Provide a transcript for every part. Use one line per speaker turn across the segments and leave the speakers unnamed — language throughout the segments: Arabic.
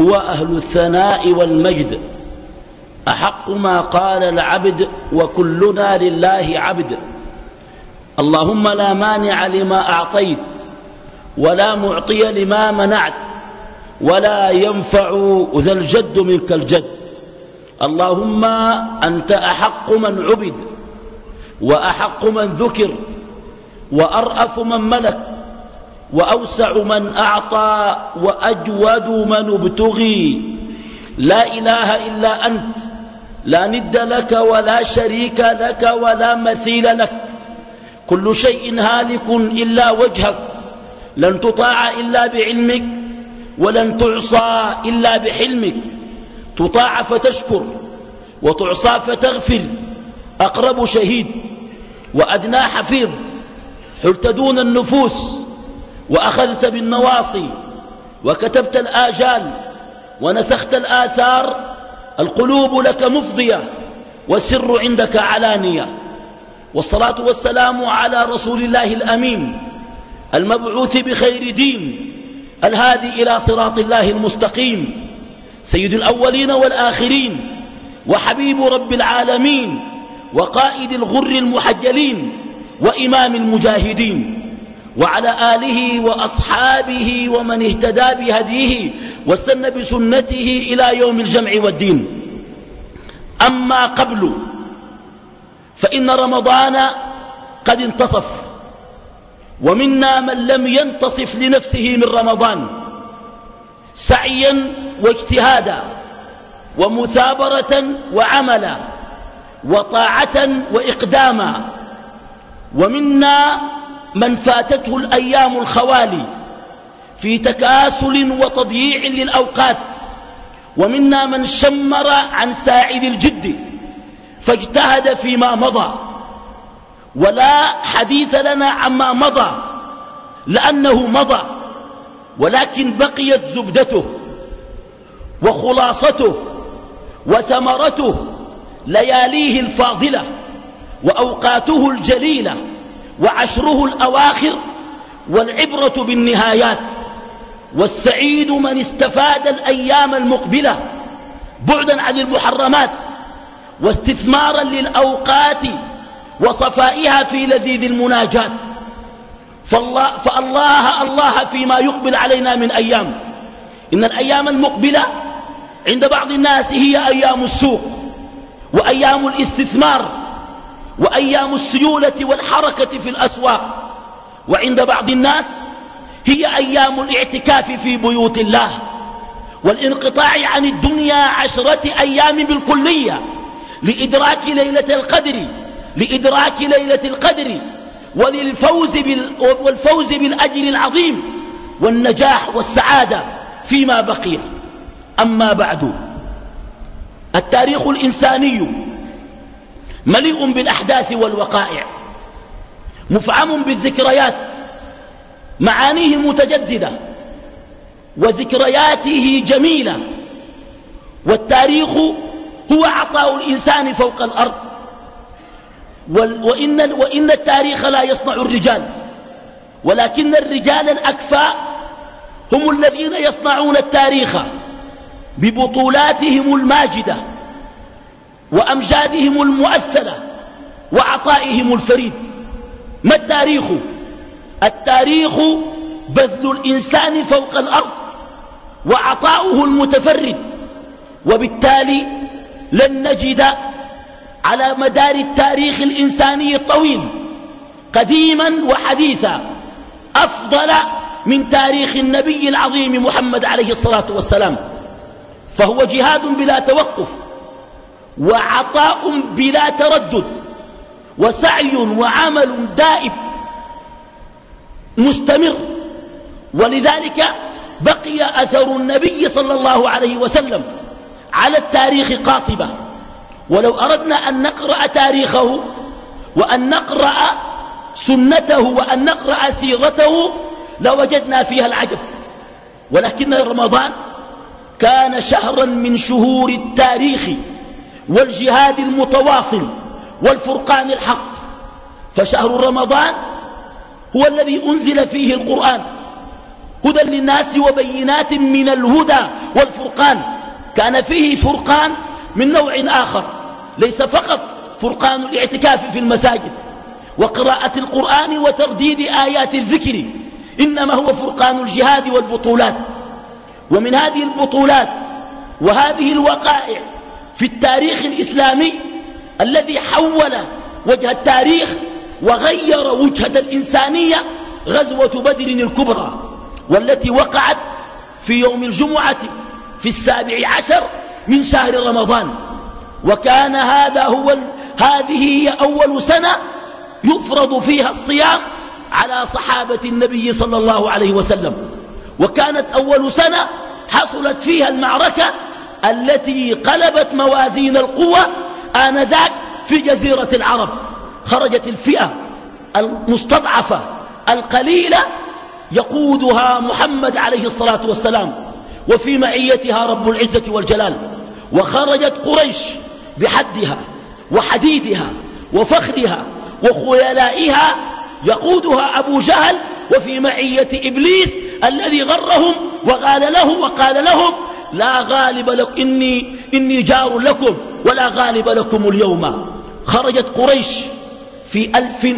هو أهل الثناء والمجد. أحق ما قال العبد وكلنا لله عبد. اللهم لا مانع لما أعطيت ولا معطي لما منعت ولا ينفع ذا الجد منك الجد. اللهم أنت أحق من عبد وأحق من ذكر وأرأف من ملك. وأوسع من أعطى وأجود من ابتغي. لا إله إلا أنت. لا ند لك ولا شريك لك ولا مثيل لك. كل شيء هالك إلا وجهك. لن تطاع إلا بعلمك ولن تعصى إلا بحلمك. تطاع فتشكر وتعصى فتغفر. أقرب شهيد وأدنى حفيظ. حلت دون النفوس وأخذت بالنواصي وكتبت الآجال ونسخت الآثار القلوب لك مفضية والسر عندك علانية. والصلاة والسلام على رسول الله الأمين المبعوث بخير دين الهادي إلى صراط الله المستقيم. سيد الأولين والآخرين وحبيب رب العالمين وقائد الغر المحجلين وإمام المجاهدين. وعلى آله وأصحابه ومن اهتدى بهديه واستنى بسنته إلى يوم الجمع والدين. أما قبل فإن رمضان قد انتصف ومنا من لم ينتصف لنفسه من رمضان سعيا واجتهادا ومثابرة وعملا وطاعة وإقداما ومنا من فاتته الأيام الخوالي في تكاسل وتضييع للأوقات ومنا من شمر عن ساعد الجد فاجتهد فيما مضى ولا حديث لنا عما مضى لأنه مضى ولكن بقيت زبدته وخلاصته وثمرته لياليه الفاضلة وأوقاته الجليلة. وعشره الأواخر والعبرة بالنهايات والسعيد من استفاد الأيام المقبلة بعدا عن المحرمات واستثمارا للأوقات وصفائها في لذيذ المناجات فالله, فالله الله فيما يقبل علينا من أيام. إن الأيام المقبلة عند بعض الناس هي أيام السوق وأيام الاستثمار وأيام السيولة والحركة في الأسواق. وعند بعض الناس هي أيام الاعتكاف في بيوت الله والانقطاع عن الدنيا عشرة أيام بالكلية لإدراك ليلة القدر لإدراك ليلة القدر وللفوز بال والفوز بالأجر العظيم والنجاح والسعادة فيما بقي. أما بعد التاريخ الإنساني مليء بالأحداث والوقائع مفعم بالذكريات معانيه متجددة وذكرياته جميلة والتاريخ هو عطاء الإنسان فوق الأرض وإن, وإن التاريخ لا يصنع الرجال ولكن الرجال الأكفاء هم الذين يصنعون التاريخ ببطولاتهم الماجدة. وأمجادهم المؤثرة وعطائهم الفريد. ما التاريخ؟ التاريخ بذل الإنسان فوق الأرض وعطاؤه المتفرد وبالتالي لن نجد على مدار التاريخ الإنساني الطويل قديما وحديثا أفضل من تاريخ النبي العظيم محمد عليه الصلاة والسلام. فهو جهاد بلا توقف وعطاء بلا تردد وسعي وعمل دائب مستمر. ولذلك بقي أثر النبي صلى الله عليه وسلم على التاريخ قاطبة. ولو أردنا أن نقرأ تاريخه وأن نقرأ سنته وأن نقرأ سيرته لوجدنا فيها العجب. ولكن رمضان كان شهرا من شهور التاريخ. والجهاد المتواصل والفرقان الحق. فشهر رمضان هو الذي أنزل فيه القرآن. هدى للناس وبينات من الهدى والفرقان. كان فيه فرقان من نوع آخر. ليس فقط فرقان الاعتكاف في المساجد وقراءة القرآن وترديد آيات الذكر إنما هو فرقان الجهاد والبطولات. ومن هذه البطولات وهذه الوقائع في التاريخ الإسلامي الذي حول وجه التاريخ وغير وجهة الإنسانية غزوة بدر الكبرى والتي وقعت في يوم الجمعة في السابع عشر من شهر رمضان. وكان هذا هو هذه هي أول سنة يفرض فيها الصيام على صحابة النبي صلى الله عليه وسلم. وكانت أول سنة حصلت فيها المعركة التي قلبت موازين القوة آنذاك في جزيرة العرب. خرجت الفئة المستضعفة القليلة يقودها محمد عليه الصلاة والسلام وفي معيتها رب العزة والجلال. وخرجت قريش بحدها وحديدها وفخرها وخيلائها يقودها أبو جهل وفي معية إبليس الذي غرهم وقال له وقال لهم لا غالب لك إني, إني جار لكم ولا غالب لكم اليوم. خرجت قريش في ألف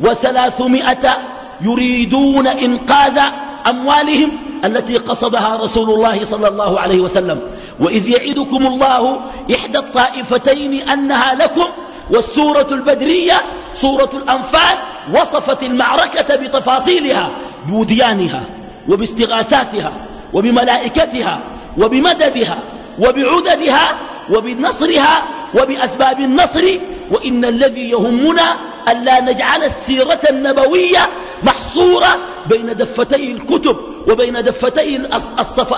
وثلاثمائة يريدون إنقاذ أموالهم التي قصدها رسول الله صلى الله عليه وسلم. وإذ يعدكم الله إحدى الطائفتين أنها لكم والسورة البدرية سورة الأنفال وصفت المعركة بتفاصيلها بوديانها وباستغاثاتها وبملائكتها وبمددها وبعددها وبنصرها وبأسباب النصر وإن الذي يهمنا ألا نجعل السيرة النبوية محصورة بين دفتي الكتب وبين دفتي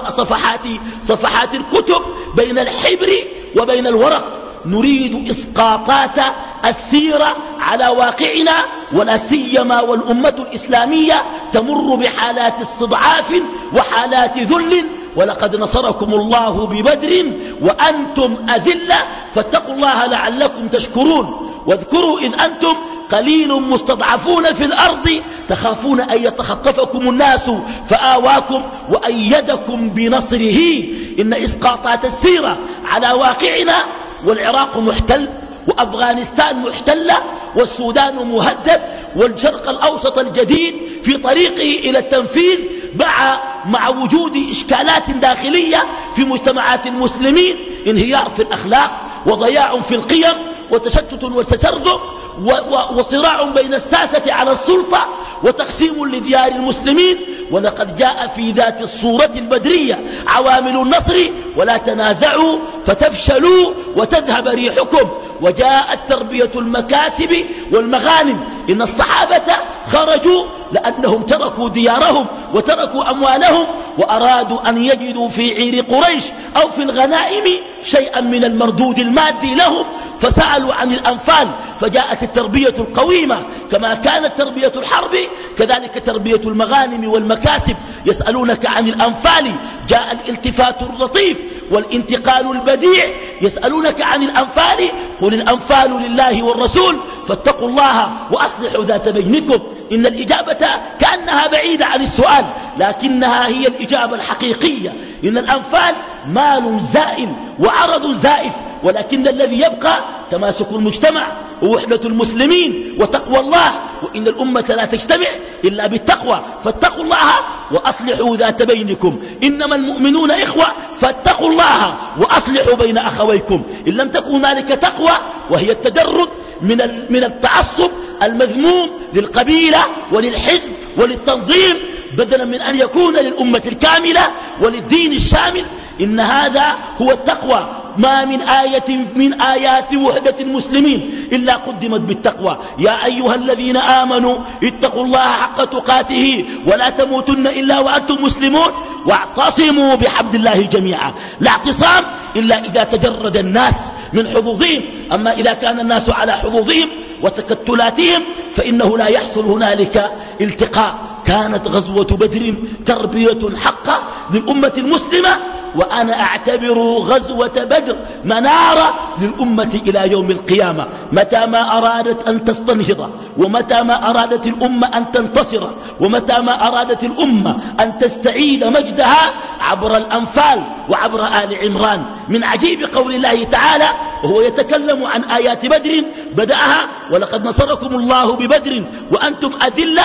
الصفحات صفحات الكتب بين الحبر وبين الورق. نريد إسقاطات السيرة على واقعنا ولا سيما والأمة الإسلامية تمر بحالات استضعاف وحالات ذل ولقد نصركم الله ببدر وأنتم أذلة فاتقوا الله لعلكم تشكرون واذكروا إذ أنتم قليل مستضعفون في الأرض تخافون أن يتخطفكم الناس فآواكم وأيدكم بنصره إن إسقاطات السيرة على واقعنا والعراق محتل وأفغانستان محتلة والسودان مهدد والشرق الأوسط الجديد في طريقه إلى التنفيذ مع, مع وجود إشكالات داخلية في مجتمعات المسلمين انهيار في الأخلاق وضياع في القيم وتشتت وتشرذم وصراع بين الساسة على السلطة وتقسيم لديار المسلمين. ولقد جاء في ذات الصورة البدرية عوامل النصر ولا تنازعوا فتفشلوا وتذهب ريحكم. وجاءت تربية المكاسب والمغانم. إن الصحابة خرجوا لأنهم تركوا ديارهم وتركوا أموالهم وأرادوا أن يجدوا في عير قريش أو في الغنائم شيئا من المردود المادي لهم فسألوا عن الأنفال فجاءت التربية القويمة كما كانت تربية الحرب كذلك تربية المغانم والمكاسب يسألونك عن الأنفال جاء الالتفات اللطيف والانتقال البديع يسألونك عن الأنفال قل الأنفال لله والرسول فاتقوا الله وأصلحوا ذات بينكم. إن الإجابة كأنها بعيدة عن السؤال لكنها هي الإجابة الحقيقية. إن الأنفال مال زائل وعرض زائف ولكن الذي يبقى تماسك المجتمع ووحدة المسلمين وتقوى الله. وإن الأمة لا تجتمع إلا بالتقوى فاتقوا الله وأصلحوا ذات بينكم. إنما المؤمنون إخوة فاتقوا الله وأصلحوا بين أخويكم. إن لم تكن ذلك تقوى وهي التدرج من من التعصب المذموم للقبيلة وللحزب وللتنظيم بدلا من أن يكون للأمة الكاملة وللدين الشامل. إن هذا هو التقوى. ما من آية من آيات وحدة المسلمين إلا قدمت بالتقوى. يا أيها الذين آمنوا اتقوا الله حق تقاته ولا تموتن إلا وأنتم مسلمون واعتصموا بحبل الله جميعا. لا اعتصام إلا إذا تجرد الناس. من حظوظهم. أما إذا كان الناس على حظوظهم وتكتلاتهم فإنه لا يحصل هنالك التقاء. كانت غزوة بدر تربية حقة للأمة المسلمة وأنا أعتبر غزوة بدر منارة للأمة إلى يوم القيامة. متى ما أرادت أن تستنهض ومتى ما أرادت الأمة أن تنتصر ومتى ما أرادت الأمة أن تستعيد مجدها عبر الأنفال وعبر آل عمران. من عجيب قول الله تعالى وهو يتكلم عن آيات بدر بدأها ولقد نصركم الله ببدر وأنتم أذلة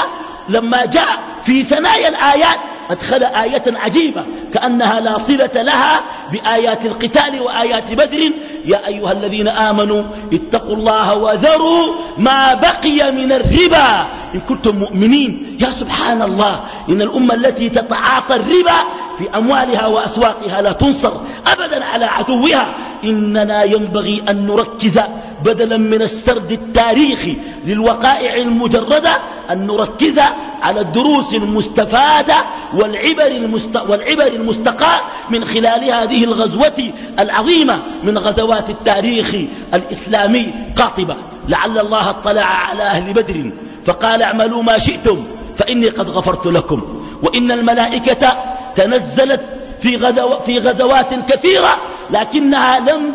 لما جاء في ثنايا الآيات أدخل آية عجيبة كأنها لا صلة لها بآيات القتال وآيات بدر. يا أيها الذين آمنوا اتقوا الله وذروا ما بقي من الربا. إن كنتم مؤمنين يا سبحان الله إن الأمة التي تتعاطى الربا في أموالها وأسواقها لا تنصر أبدا على عدوها إننا ينبغي أن نركز بدلا من السرد التاريخي للوقائع المجردة أن نركز على الدروس المستفادة والعبر. والعبر المستقاة من خلال هذه الغزوة العظيمة من غزوات التاريخ الإسلامي قاطبة لعل الله اطلع على أهل بدر فقال اعملوا ما شئتم فإني قد غفرت لكم وإن الملائكة تنزلت في, غزو في غزوات كثيرة لكنها لم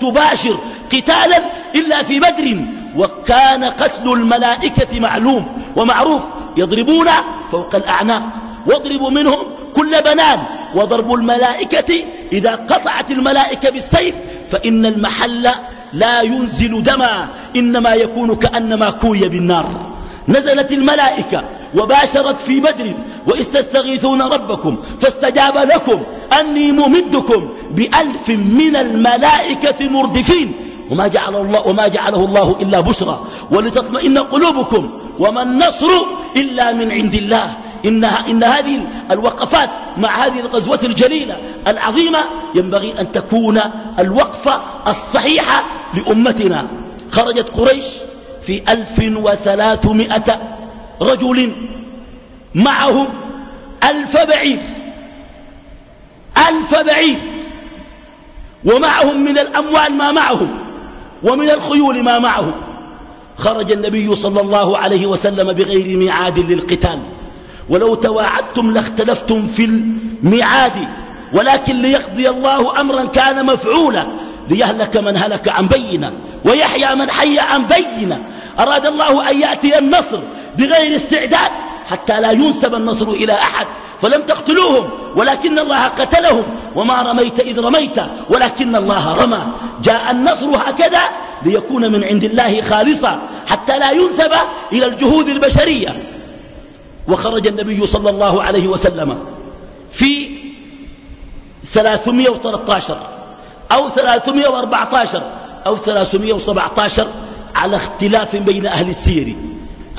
تباشر قتالا إلا في بدر وكان قتل الملائكة معلوم ومعروف يضربون فوق الأعناق واضربوا منهم كل بنان وضرب الملائكة إذا قطعت الملائكة بالسيف فإن المحل لا ينزل دما إنما يكون كأنما كوي بالنار. نزلت الملائكة وباشرت في بدر واستستغيثون ربكم فاستجاب لكم أني ممدكم بألف من الملائكة مردفين وما, جعل الله وما جعله الله إلا بشرى ولتطمئن قلوبكم وما النصر إلا من عند الله إنها إن هذه الوقفات مع هذه الغزوة الجليلة العظيمة ينبغي أن تكون الوقفة الصحيحة لأمتنا. خرجت قريش في ألف وثلاثمائة رجل معهم ألف بعير ألف بعير ومعهم من الأموال ما معهم ومن الخيول ما معهم. خرج النبي صلى الله عليه وسلم بغير ميعاد للقتال. ولو تواعدتم لاختلفتم في الميعاد ولكن ليقضي الله أمرا كان مفعولا. ليهلك من هلك عن بينة ويحيى من حي عن بينة. أراد الله أن يأتي النصر بغير استعداد حتى لا ينسب النصر إلى أحد فلم تقتلوهم ولكن الله قتلهم وما رميت إذ رميت ولكن الله رمى. جاء النصر هكذا ليكون من عند الله خالصا حتى لا ينسب إلى الجهود البشرية. وخرج النبي صلى الله عليه وسلم في 313 أو 314 أو 317 على اختلاف بين أهل السير.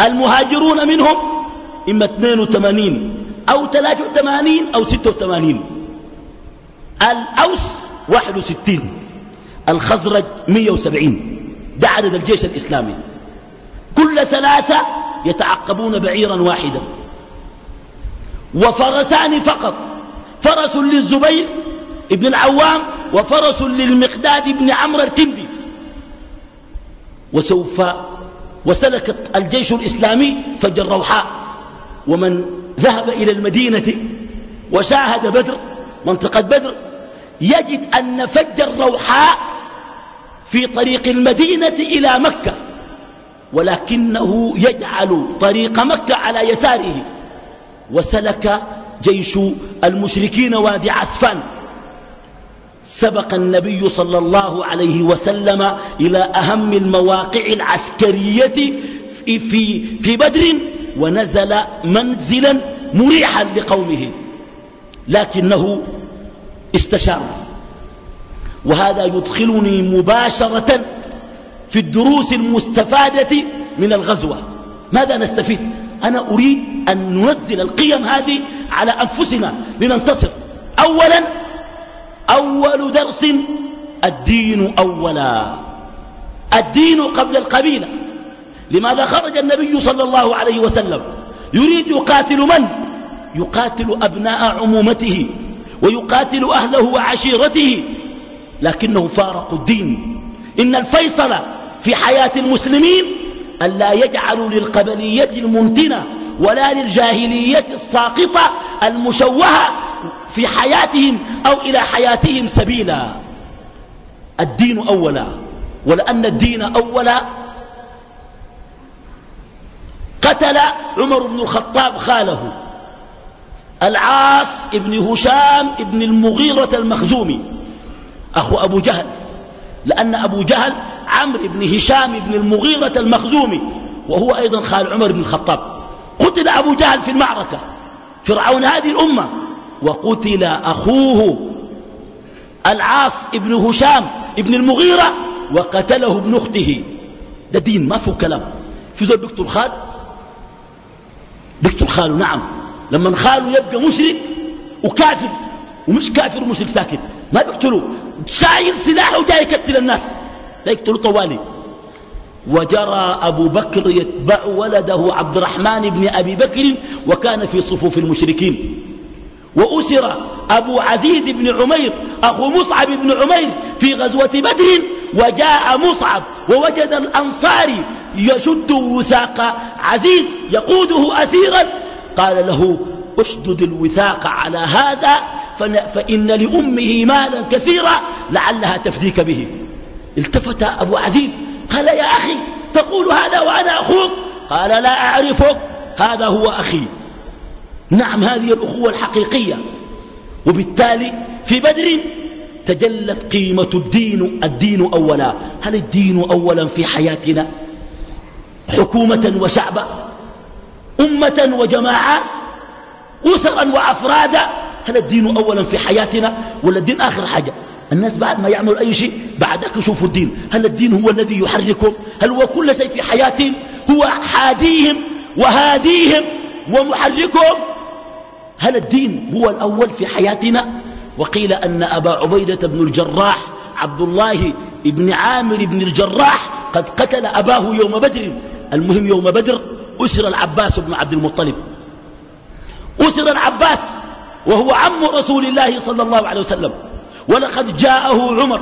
المهاجرون منهم إما 82 أو 83 أو 86 الأوس 61 الخزرج 170 ده عدد الجيش الإسلامي. كل ثلاثة يتعقبون بعيرا واحدا. وفرسان فقط. فرس للزبير ابن العوام وفرس للمقداد بن عمرو الكندي. وسوف وسلك الجيش الإسلامي فج الروحاء ومن ذهب إلى المدينة وشاهد بدر منطقة بدر يجد أن فج الروحاء في طريق المدينة إلى مكة ولكنه يجعل طريق مكة على يساره. وسلك جيش المشركين وادي عسفان. سبق النبي صلى الله عليه وسلم إلى أهم المواقع العسكرية في, في بدر ونزل منزلا مريحا لقومه لكنه استشار. وهذا يدخلني مباشرة في الدروس المستفادة من الغزوة. ماذا نستفيد؟ أنا أريد أن ننزل القيم هذه على أنفسنا لننتصر. أولا أول درس الدين أولا. الدين قبل القبيلة. لماذا خرج النبي صلى الله عليه وسلم؟ يريد يقاتل من؟ يقاتل أبناء عمومته ويقاتل أهله وعشيرته. لكنهم فارقوا الدين. إن الفيصل في حياة المسلمين أن لا يجعلوا للقبلية المنتنة ولا للجاهلية الساقطة المشوهة في حياتهم أو إلى حياتهم سبيلا. الدين أولا ولأن الدين أولا قتل عمر بن الخطاب خاله. العاص ابن هشام ابن المغيرة المخزومي. أخو أبو جهل. لأن أبو جهل عمرو بن هشام بن المغيرة المخزومي وهو أيضا خال عمر بن الخطاب. قتل أبو جهل في المعركة. فرعون هذه الأمة وقتل أخوه العاص ابن هشام ابن المغيرة وقتله ابن أخته. ده دين ما فيه كلام. في زول بيقتل خال؟ بيقتل خاله نعم. لما خاله يبقى مشرك وكافر ومش كافر ومشرك ساكت ما بيقتلوا شايل سلاحه وجاي يقتل الناس. لا يقتلوا طوالي. وجرى أبو بكر يتبع ولده عبد الرحمن بن أبي بكر وكان في صفوف المشركين. وأسر أبو عزيز بن عمير أخو مصعب بن عمير في غزوة بدر وجاء مصعب ووجد الأنصاري يشد وثاق عزيز يقوده أسيرا. قال له أشدد الوثاق على هذا فإن لأمه مالا كثيرا لعلها تفديك به. التفت أبو عزيز قال يا أخي تقول هذا وأنا أخوك؟ قال لا أعرفك هذا هو أخي. نعم هذه الأخوة الحقيقية. وبالتالي في بدر تجلت قيمة الدين الدين أولا. هل الدين أولا في حياتنا؟ حكومة وشعبا أمة وجماعات أسرا وأفرادا. هل الدين أولا في حياتنا ولا الدين آخر حاجة؟ الناس بعد ما يعملوا أي شيء بعدك يشوفوا الدين. هل الدين هو الذي يحركهم؟ هل هو كل شيء في حياتهم؟ هو حاديهم وهاديهم ومحركهم؟ هل الدين هو الأول في حياتنا؟ وقيل أن أبا عبيدة بن الجراح عبد الله بن عامر بن الجراح قد قتل أباه يوم بدر. المهم يوم بدر أسر العباس بن عبد المطلب. أسر العباس وهو عم رسول الله صلى الله عليه وسلم. ولقد جاءه عمر.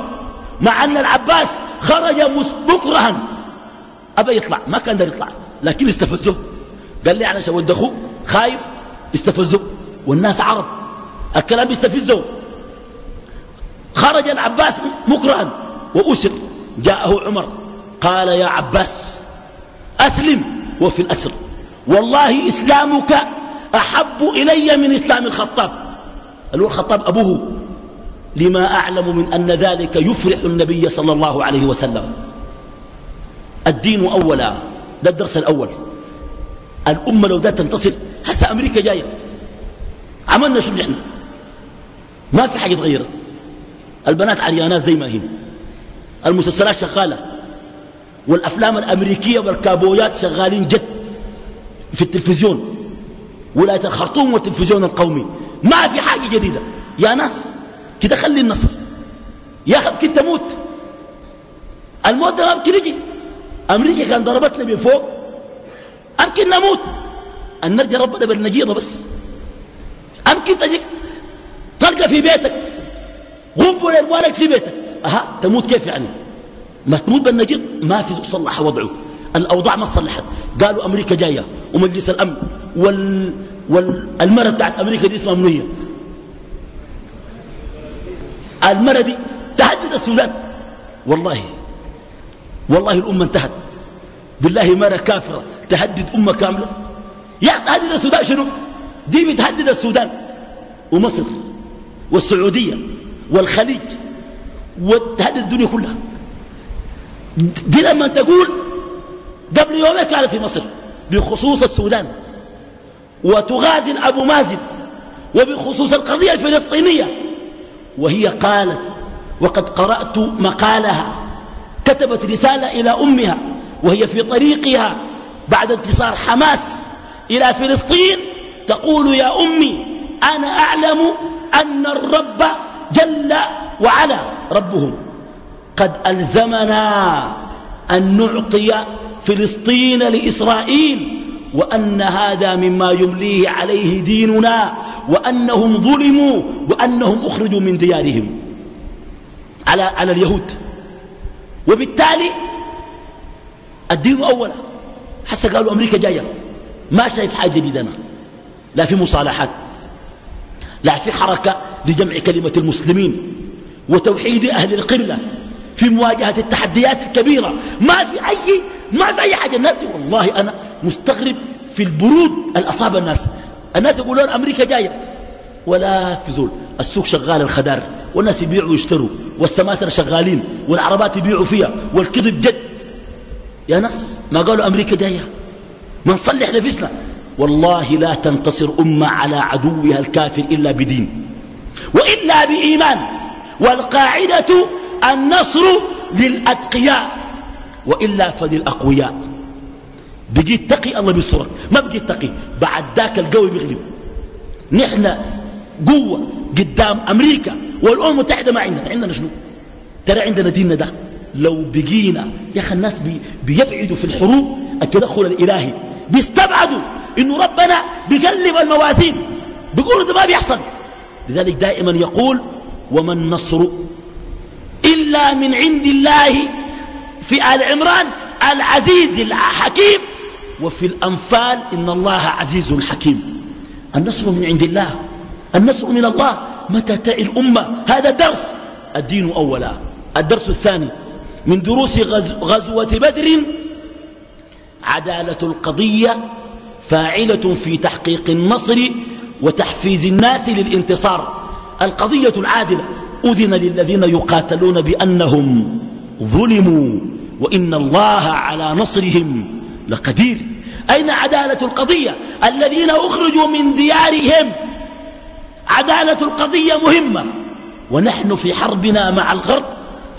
مع أن العباس خرج مكرها أبى يطلع. ما كان يطلع. لكن استفزه. قال لي على أخوه خايف. استفزه. والناس عرب. الكلام يستفزه خرج العباس مكرها وأسر. جاءه عمر. قال يا عباس أسلم وفي الأسر. والله إسلامك أحب إلي من إسلام الخطاب. هو الخطاب أبوه لما أعلم من أن ذلك يفرح النبي صلى الله عليه وسلم. الدين أولا ده الدرس الأول. الأمة لو ذات تنتصر هسه أمريكا جاية. عملنا شو نحن ما في حاجة تغيرت البنات عريانات زي ما هي. المسلسلات شغالة. والأفلام الأمريكية والكابويات شغالين جد في التلفزيون. ولاية الخرطوم والتلفزيون القومي. ما في حاجة جديدة. يا ناس كده خلي النصر. يا أخي يمكن تموت. الموت ده ما يمكن يجي أمريكا كان ضربتنا من فوق. أمكن نموت. أن نرجع ربنا بالنجيضة بس. أمكن تجيك تلقى في بيتك. غنبل ألوانك في بيتك. أها تموت كيف يعني؟ ما تموت بالنجيض ما في صلح وضعه. الأوضاع ما صلحت. قالوا أمريكا جاية. ومجلس الأمن وال... والمرة بتاعت أمريكا دي اسمها منية المرة دي تهدد السودان. والله والله الأمة انتهت. بالله مرة كافرة تهدد أمة كاملة. يا تهدد السودان شنو؟ دي بتهدد السودان ومصر والسعودية والخليج وتهدد الدنيا كلها. دي لما تقول قبل يومين كانت في مصر بخصوص السودان. وتغازل أبو مازن وبخصوص القضية الفلسطينية. وهي قالت وقد قرأت مقالها كتبت رسالة إلى أمها وهي في طريقها بعد انتصار حماس إلى فلسطين تقول يا أمي أنا أعلم أن الرب جل وعلا ربهم قد ألزمنا أن نعطي فلسطين لإسرائيل وأن هذا مما يمليه عليه ديننا وأنهم ظلموا وأنهم أخرجوا من ديارهم على, على اليهود. وبالتالي الدين أولا حتى قالوا أمريكا جاية. ما شايف حاجة جديدة أنا لا في مصالحات لا في حركة لجمع كلمة المسلمين وتوحيد أهل القبلة في مواجهة التحديات الكبيرة. ما في أي ما في أي حاجة. الناس والله أنا مستغرب في البرود الأصاب الناس. الناس يقولون أمريكا جاية. ولا في زول. السوق شغال الخدار والناس يبيعوا ويشتروا والسماسرة شغالين والعربات يبيعوا فيها والكذب جد. يا ناس ما قالوا أمريكا جاية؟ ما نصلح نفسنا. والله لا تنتصر أمة على عدوها الكافر إلا بدين وإلا بإيمان والقاعدة النصر للأتقياء وإلا فللأقوياء. بقيت تقي الله بيصرك ما بقيت تقي بعد ذاك القوي بيغلب. نحن قوة قدام أمريكا والأمم المتحدة ما عندنا. عندنا شنو؟ ترى عندنا ديننا ده. لو بقينا يا أخي الناس بي بيبعدوا في الحروب التدخل الإلهي. بيستبعدوا. إنه ربنا بيقلب الموازين بيقولوا ده ما بيحصل. لذلك دائما يقول وما النصر إلا من عند الله في آل عمران العزيز الحكيم وفي الأنفال إن الله عزيز حكيم. النصر من عند الله النصر من الله. متى تعي الأمة؟ هذا درس. الدين أولا. الدرس الثاني من دروس غزوة بدر عدالة القضية فاعلة في تحقيق النصر وتحفيز الناس للانتصار. القضية العادلة أذن للذين يقاتلون بأنهم ظلموا وإن الله على نصرهم لقدير. أين عدالة القضية؟ الذين أخرجوا من ديارهم. عدالة القضية مهمة. ونحن في حربنا مع الغرب.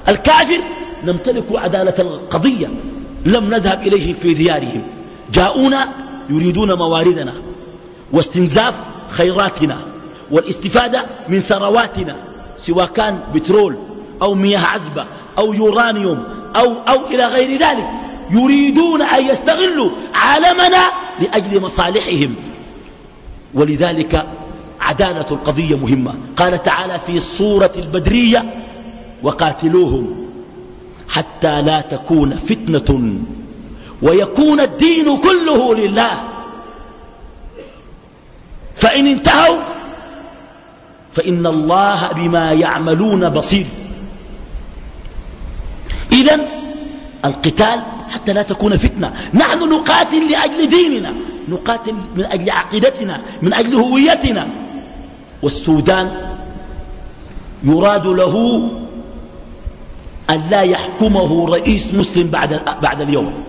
الكافر نمتلك عدالة القضية. لم نذهب إليه في ديارهم. جاءونا يريدون مواردنا واستنزاف خيراتنا والاستفادة من ثرواتنا سواء كان بترول أو مياه عذبة أو يورانيوم أو, أو إلى غير ذلك. يريدون أن يستغلوا عالمنا لأجل مصالحهم. ولذلك عدالة القضية مهمة. قال تعالى في الصورة البدرية وقاتلوهم حتى لا تكون فتنة ويكون الدين كله لله. فإن انتهوا فإن الله بما يعملون بصير. إذا القتال حتى لا تكون فتنة. نحن نقاتل لأجل ديننا نقاتل من أجل عقيدتنا من أجل هويتنا. والسودان يراد له أن لا يحكمه رئيس مسلم بعد, بعد اليوم.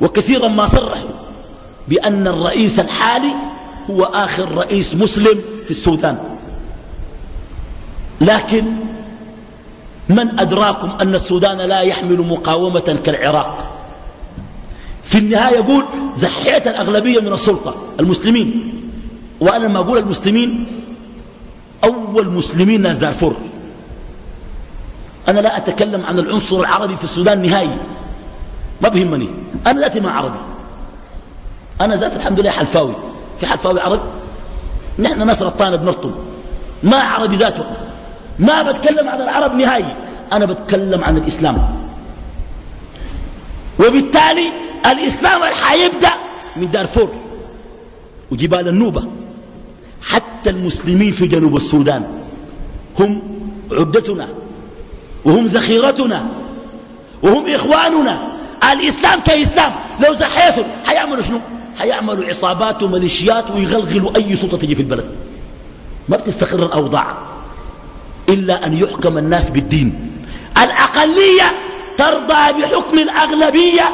وكثيرا ما صرحوا بأن الرئيس الحالي هو آخر رئيس مسلم في السودان. لكن من أدراكم أن السودان لا يحمل مقاومة كالعراق؟ في النهاية يقول زحيت الأغلبية من السلطة المسلمين. وأنا ما أقول المسلمين أول مسلمين ناس دارفور. أنا لا أتكلم عن العنصر العربي في السودان نهائي. ما بهمني. أنا ذاتي ما عربي. أنا ذات الحمد لله حلفاوي. في حلفاوي عربي نحن ناس رطانة بنرطم. ما عربي ذاته. ما بتكلم عن العرب نهائي. أنا بتكلم عن الإسلام. وبالتالي الإسلام حيبدأ من دارفور وجبال النوبة. حتى المسلمين في جنوب السودان هم عدتنا وهم ذخيرتنا وهم إخواننا. الإسلام كإسلام. لو زحيتهم حيعملوا شنو؟ حيعملوا عصابات وميليشيات ويغلغلوا أي سلطة تجي في البلد. ما بتستقر الأوضاع إلا أن يحكم الناس بالدين. الأقلية ترضى بحكم الأغلبية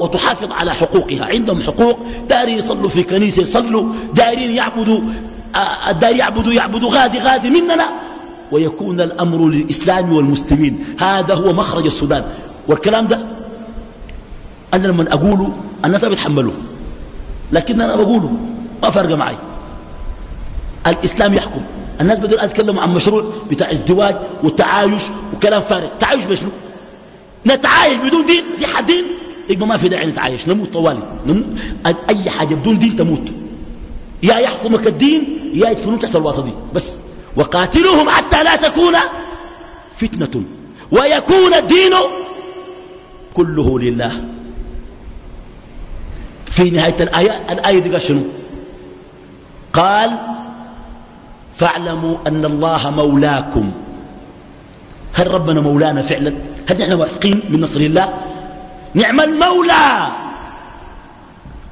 وتحافظ على حقوقها. عندهم حقوق دارين يصلوا في كنيسة يصلوا دارين يعبدوا آه، دارين يعبدوا يعبدوا غادي غادي مننا. ويكون الأمر للإسلام والمسلمين. هذا هو مخرج السودان. والكلام ده أنا لما أقوله الناس لا بيتحملوا لكن أنا بقوله ما فرق معي. الإسلام يحكم. الناس بدون أتكلموا عن مشروع بتاع ازدواج والتعايش وكلام فارغ. تعايش بشنو؟ نتعايش بدون دين. زي حد دين؟ يبقى ما في داعي نتعايش. نموت طوالي. نموت. أي حاجة بدون دين تموت. يا يحكمك الدين يا يدفنون تحت الواطة دي. بس. وقاتلوهم حتى لا تكون فتنة. ويكون الدين كله لله. في نهاية الآية الآية دي شنو؟ قال فاعلموا أن الله مولاكم. هل ربنا مولانا فعلا؟ هل نحن واثقين من نصر الله؟ نعم المولى.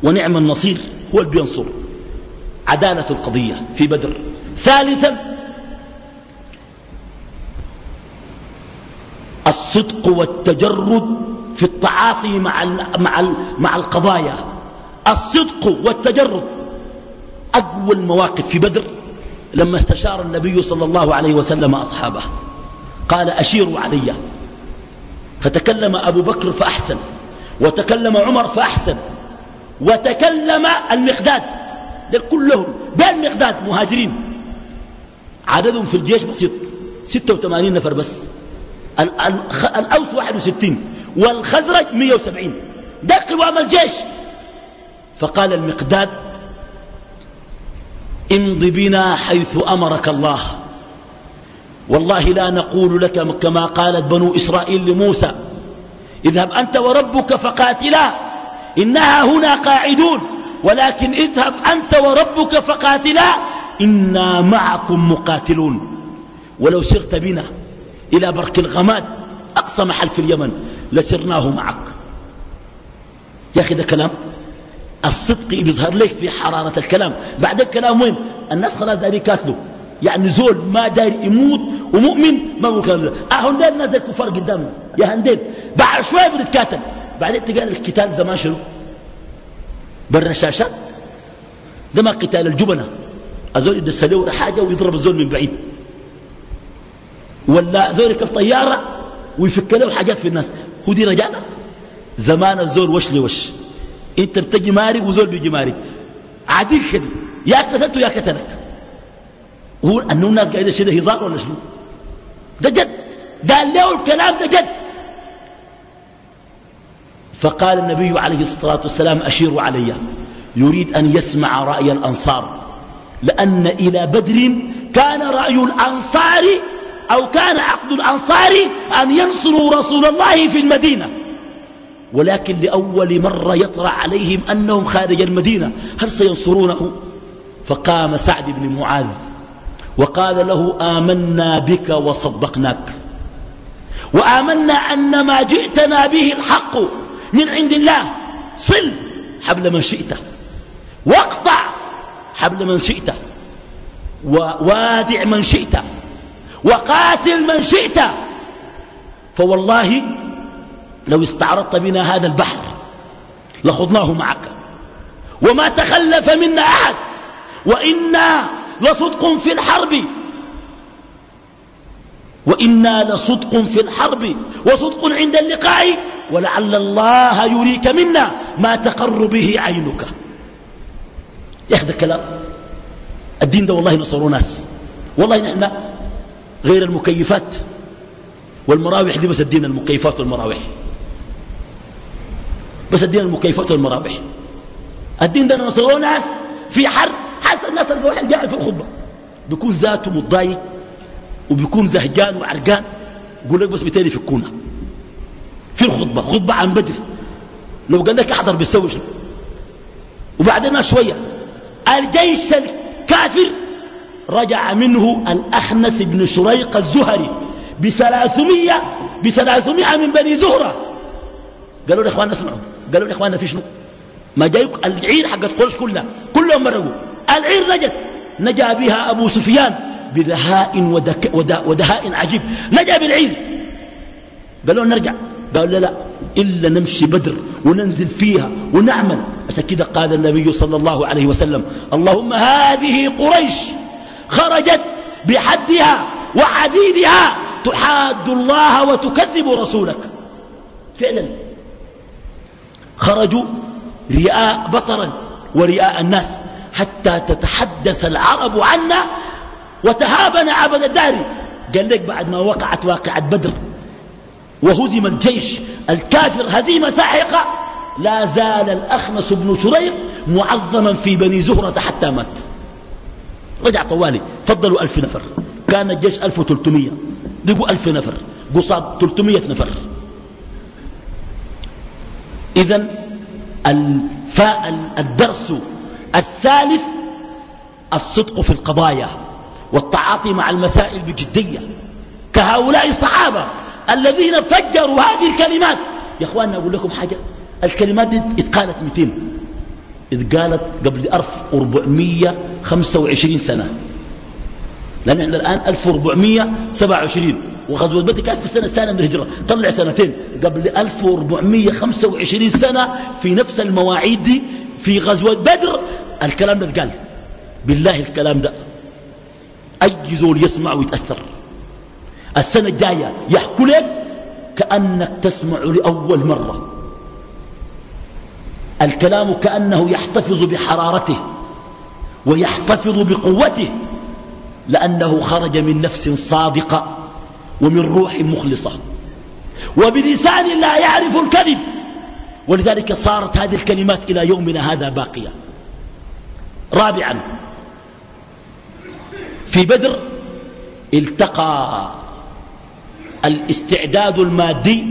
ونعم النصير هو اللي بينصر عدالة القضية في بدر. ثالثا الصدق والتجرد في التعاطي مع مع مع القضايا. الصدق والتجرد أقوى المواقف في بدر لما استشار النبي صلى الله عليه وسلم أصحابه. قال أشيروا علي. فتكلم أبو بكر فأحسن وتكلم عمر فأحسن وتكلم المقداد. كلهم بين مقداد مهاجرين. عددهم في الجيش بسيط 86 نفر بس. الأوس 61 والخزرج 170 ده قوام الجيش فقال المقداد امض بنا حيث أمرك الله. والله لا نقول لك كما قالت بنو إسرائيل لموسى اذهب أنت وربك فقاتلا إنها هنا قاعدون. ولكن اذهب أنت وربك فقاتلا إنا معكم مقاتلون. ولو سرت بنا إلى برك الغماد أقصى محل في اليمن لسرناه معك. يا أخي ده كلام. الصدق بيظهر لك في حرارة الكلام. بعد الكلام وين؟ الناس خلاص داري كاتلوا يعني زول ما داير يموت ومؤمن ما هو كلام آه هندين الناس الكفار قدامنا يا هندين بعد شوية بنتكاتل بعدين تلقى القتال زمان شنو؟ بالرشاشات ده ما قتال الجبنة. الزول يدس له حاجة ويضرب الزول من بعيد. ولا زول يركب طيارة ويفك له حاجات في الناس. هو دي رجاله زمان الزول وش لوش؟ انت بتجي مارق وزول بيجي مارق عادي كده يا قتلته يا قتلك. هو أنه الناس قاعدة شدة هزار ولا شنو؟ ده جد. قال له الكلام ده جد. فقال النبي عليه الصلاة والسلام أشيروا علي. يريد أن يسمع رأي الأنصار. لأن إلى بدر كان رأي الأنصار أو كان عقد الأنصار أن ينصروا رسول الله في المدينة. ولكن لأول مرة يطرأ عليهم أنهم خارج المدينة. هل سينصرونه؟ فقام سعد بن معاذ وقال له آمنا بك وصدقناك. وآمنا أن ما جئتنا به الحق من عند الله. صل حبل من شئت. واقطع حبل من شئت. ووادع من شئت. وقاتل من شئت. فوالله لو استعرضت بنا هذا البحر لخضناه معك. وما تخلف منا أحد. وإنا لصدق في الحرب. وإنا لصدق في الحرب. وصدق عند اللقاء. ولعل الله يريك منا ما تقر به عينك. ياخذ الكلام. الدين ده والله نصروا ناس. والله نحن غير المكيفات. والمراوح دي بس الدين المكيفات والمراوح. بس الدين المكيفات والمراوح. الدين ده نصروا ناس في حرب. حاسس الناس تلقى واحد قاعد في الخطبة. بيكون ذاته متضايق وبيكون زهجان وعرقان. يقول لك بس بتاني يفكونا في الخطبة. خطبة عن بدر. لو قال لك أحضر بيسوي شنو؟ وبعدين شوية. الجيش الكافر رجع منه الأخنس بن شريق الزهري بثلاثمية بثلاثمية من بني زهرة. قالوا يا إخواننا اسمعوا قالوا يا إخواننا في شنو؟ ما جاي العير حقت قريش كلها كلهم مرقوا. العير نجت نجا بها أبو سفيان بدهاء ودك ودهاء عجيب. نجا بالعير قالوا نرجع. قالوا لا لا إلا نمشي بدر وننزل فيها ونعمل. عشان كده قال النبي صلى الله عليه وسلم اللهم هذه قريش خرجت بحدها وحديدها. تحاد الله وتكذب رسولك. فعلا. خرجوا رياء بطرا ورياء الناس حتى تتحدث العرب عنا وتهابنا عبد الدار قال لك بعد ما وقعت واقعة بدر وهزم الجيش الكافر هزيمة ساحقة لا زال الأخنس بن شريق معظما في بني زهرة حتى مات. رجع طوالي. فضلوا ألف نفر. كان الجيش 1300 لقوا 1000 نفر. قصاد 300 نفر. إذا الدرس الثالث الصدق في القضايا والتعاطي مع المسائل بجدية كهؤلاء الصحابة الذين فجروا هذه الكلمات. يا إخواننا أقول لكم حاجة. الكلمات دي اتقالت 200 اتقالت قبل 1425 سنة. لأن إحنا الآن 1427 وغزوة بدر كانت في السنة الثانية من الهجرة. طلع سنتين. قبل 1425 سنة في نفس المواعيد دي في غزوة بدر. الكلام ده قال بالله الكلام ده. أي زول يسمع ويتأثر. السنة الجاية يحكوا لك كأنك تسمع لأول مرة. الكلام كأنه يحتفظ بحرارته ويحتفظ بقوته لأنه خرج من نفس صادقة ومن روح مخلصة وبلسان لا يعرف الكذب ولذلك صارت هذه الكلمات إلى يومنا هذا باقية رابعا في بدر التقى الاستعداد المادي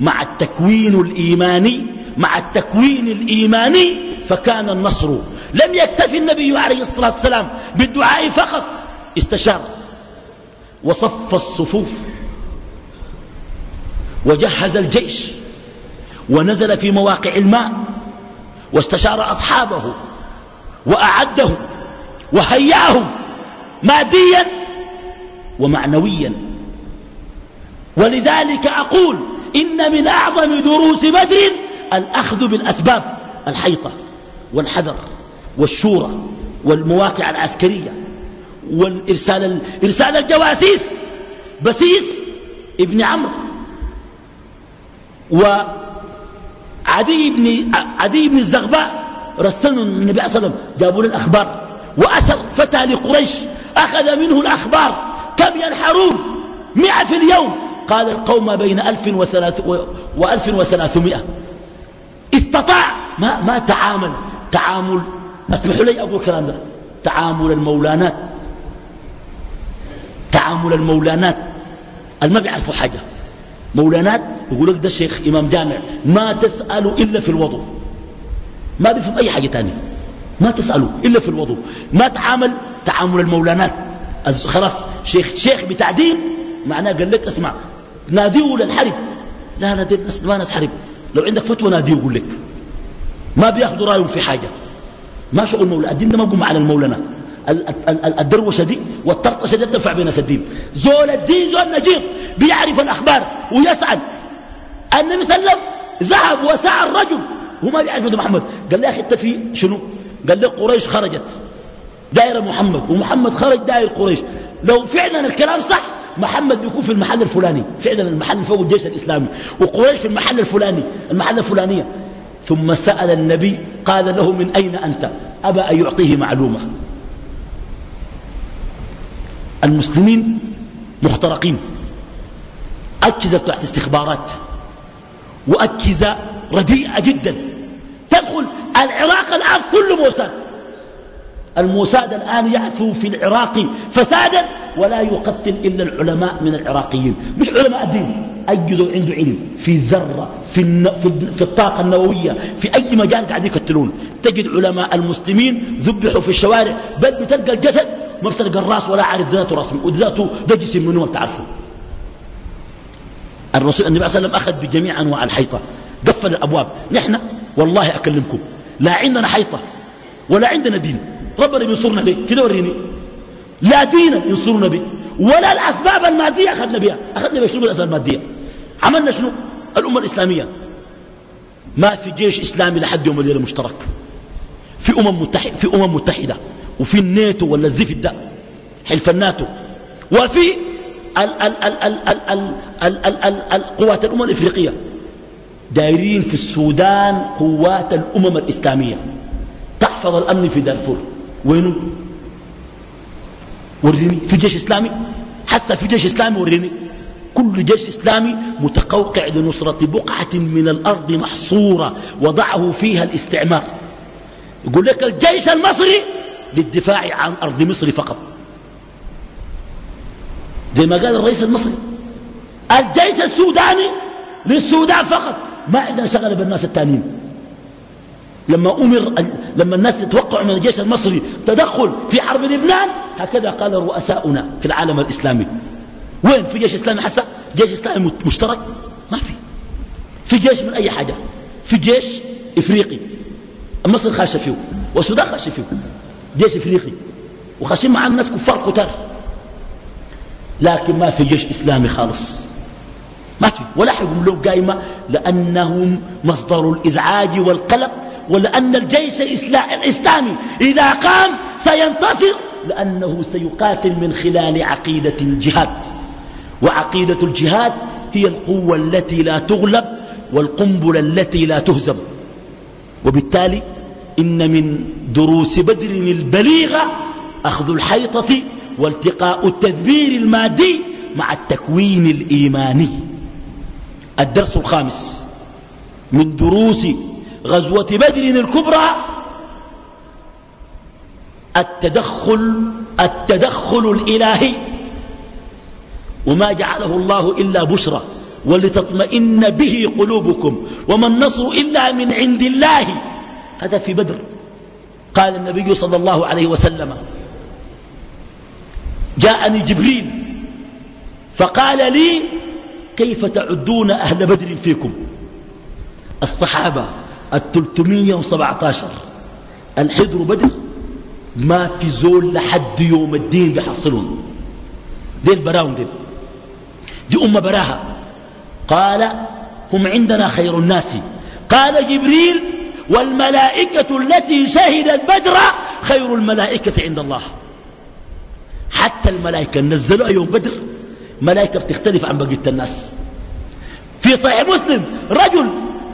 مع التكوين الإيماني مع التكوين الإيماني فكان النصر. لم يكتفي النبي عليه الصلاة والسلام بالدعاء فقط استشار وصف الصفوف وجهز الجيش ونزل في مواقع الماء واستشار أصحابه وأعدهم وهيأهم ماديا ومعنويا. ولذلك أقول إن من أعظم دروس بدر الأخذ بالأسباب الحيطة والحذر والشورى والمواقع العسكرية والإرسال إرسال الجواسيس. بسيس ابن عمرو وعدي بن عدي بن الزغباء رسلوا النبي صلى الله عليه وسلم جابوا له الأخبار. وأسر فتى لقريش أخذ منه الأخبار. كم ينحرون؟ مئة في اليوم. قال القوم بين ألف وألف وثلاثمائة. استطاع. ما, ما تعامل. تعامل. اسمحوا لي أقول الكلام ده. تعامل المولانات. تعامل المولانات. ما بيعرفوا حاجة. مولانات يقول لك ده شيخ إمام جامع. ما تسألوا إلا في الوضوء. ما بيفهم أي حاجة تانية. ما تسألوا إلا في الوضوء. ما تعامل. تعامل المولانات. خلاص. شيخ شيخ بتاع دين معناه قال لك اسمع. ناديه للحرب لا لا ما ناس حرب لو عندك فتوى ناديه يقول لك ما بياخذوا رأيهم في حاجة. ما شغل المولى. الدين ده ما بقوم على المولنا الدروشة دي والطرطشة دي تنفع بين سدين زول الدين زول نجيط بيعرف الأخبار ويسعد النبي صلى الله عليه وسلم ذهب وسعى الرجل هو ما بيعرف محمد. قال لي يا أخي أنت في شنو؟ قال لي قريش خرجت. دائرة محمد. ومحمد خرج دائر قريش. لو فعلا الكلام صح محمد بيكون في المحل الفلاني. فعلا المحل فوق الجيش الإسلامي. وقريش في المحل الفلاني. المحل الفلانية. ثم سأل النبي قال له من أين أنت؟ أبى أن يعطيه معلومة. المسلمين مخترقين. أجهزة تحت استخبارات. وأجهزة رديئة جدا. تدخل العراق الآن كله موساد. الموساد الآن يعثو في العراق فسادا ولا يقتل إلا العلماء من العراقيين. مش علماء الدين أجزوا عنده علم في الذرة في, الن... في, في الطاقة النووية في أي مجال قاعد يقتلون. تجد علماء المسلمين ذبحوا في الشوارع بل بتلقى الجسد ما بتلقى الرأس ولا عارف ذاته رأس وذاته ده جسم منه ما بتعرفه. الرسول النبي صلى الله عليه وسلم أخذ بجميع أنواع الحيطة. قفل الأبواب. نحن والله أكلمكم. لا عندنا حيطة ولا عندنا دين. ربنا بينصرنا به كده وريني لا دين ينصرنا به ولا الأسباب المادية أخذنا بها أخذنا بها شنو الأسباب المادية عملنا شنو الأمة الإسلامية ما في جيش إسلامي لحد يوم الليلة مشترك في أمم متحدة في أمم متحدة وفي الناتو ولا الزفت ده حلف الناتو وفي قوات الأمم الإفريقية دايرين في السودان قوات الأمم الإسلامية تحفظ الأمن في دارفور وينه وريني. في جيش إسلامي؟ حتى في جيش إسلامي وريني. كل جيش إسلامي متقوقع لنصرة بقعة من الأرض محصورة وضعه فيها الاستعمار. يقول لك الجيش المصري للدفاع عن أرض مصر فقط. زي ما قال الرئيس المصري. الجيش السوداني للسودان فقط. ما عندنا شغل بالناس التانيين. لما أمر لما الناس يتوقعوا من الجيش المصري تدخل في حرب لبنان هكذا قال رؤساؤنا في العالم الإسلامي. وين؟ في جيش إسلامي حسا؟ جيش إسلامي مشترك؟ ما في. في جيش من أي حاجة؟ في جيش إفريقي. مصر خاشة فيه والسودان خاشة فيه. جيش إفريقي. وخاشين مع الناس كفار كتار. لكن ما في جيش إسلامي خالص. ما في. ولا حيقوم له قايمة لأنهم مصدر الإزعاج والقلق ولأن الجيش الإسلامي إذا قام سينتصر لأنه سيقاتل من خلال عقيدة الجهاد. وعقيدة الجهاد هي القوة التي لا تغلب والقنبلة التي لا تهزم. وبالتالي إن من دروس بدر البليغة أخذ الحيطة والتقاء التدبير المادي مع التكوين الإيماني. الدرس الخامس. من دروس غزوة بدر الكبرى التدخل التدخل الإلهي وما جعله الله إلا بشرى ولتطمئن به قلوبكم وما النصر إلا من عند الله. هذا في بدر. قال النبي صلى الله عليه وسلم جاءني جبريل فقال لي كيف تعدون أهل بدر فيكم؟ الصحابة التلتمية وسبعتاشر. الحضر بدر ما في زول لحد يوم الدين بيحصلون. دي البراون دي دي أم براها. قال هم عندنا خير الناس. قال جبريل والملائكة التي شهدت بدر خير الملائكة عند الله. حتى الملائكة نزلوا يوم بدر. ملائكة بتختلف عن بقية الناس. في صحيح مسلم رجل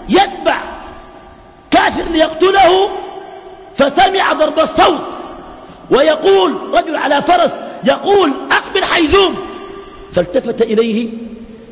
يتبع كافر ليقتله فسمع ضرب الصوت ويقول رجل على فرس يقول أقبل حيزوم! فالتفت إليه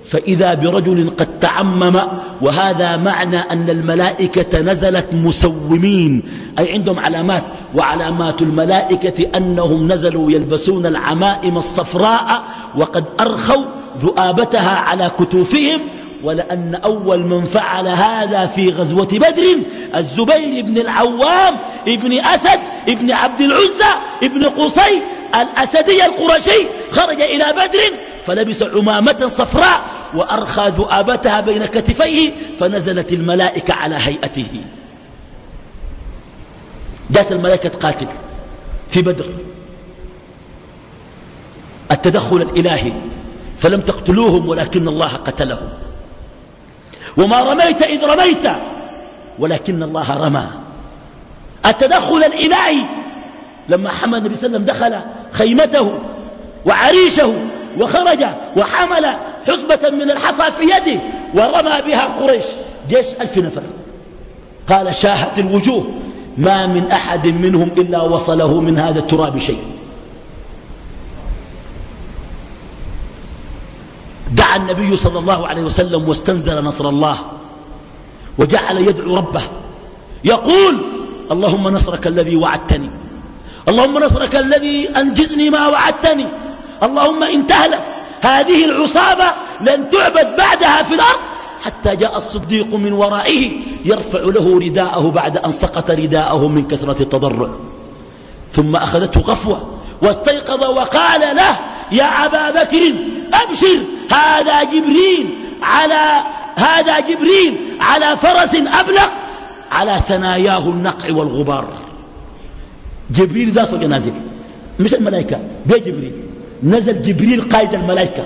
فإذا برجل قد تعمم وهذا معنى أن الملائكة نزلت مسومين أي عندهم علامات وعلامات الملائكة أنهم نزلوا يلبسون العمائم الصفراء وقد أرخوا ذؤابتها على كتوفهم ولأن أول من فعل هذا في غزوة بدر الزبير بن العوام ابن أسد ابن عبد العزة ابن قصي الأسدي القرشي خرج إلى بدر فلبس عمامة صفراء وأرخى ذؤابتها بين كتفيه فنزلت الملائكة على هيئته. جاءت الملائكة قاتل في بدر. التدخل الإلهي فلم تقتلوهم ولكن الله قتلهم. وما رميت إذ رميت ولكن الله رمى. التدخل الإلهي لما حمل النبي صلى الله عليه وسلم دخل خيمته وعريشه وخرج وحمل حصبة من الحصى في يده ورمى بها قريش. جيش ألف نفر. قال شاهت الوجوه ما من أحد منهم إلا وصله من هذا التراب شيء. دعا النبي صلى الله عليه وسلم واستنزل نصر الله وجعل يدعو ربه. يقول اللهم نصرك الذي وعدتني. اللهم نصرك الذي أنجزني ما وعدتني. اللهم إن تهلك. هذه العصابة لن تعبد بعدها في الأرض حتى جاء الصديق من ورائه يرفع له رداءه بعد أن سقط رداءه من كثرة التضرع. ثم أخذته غفوة واستيقظ وقال له يا أبا بكر أبشر هذا جبريل على هذا جبريل على فرس أبلق على ثناياه النقع والغبار. جبريل ذاته جنازل مش الملائكة بيه جبريل. نزل جبريل قائد الملائكة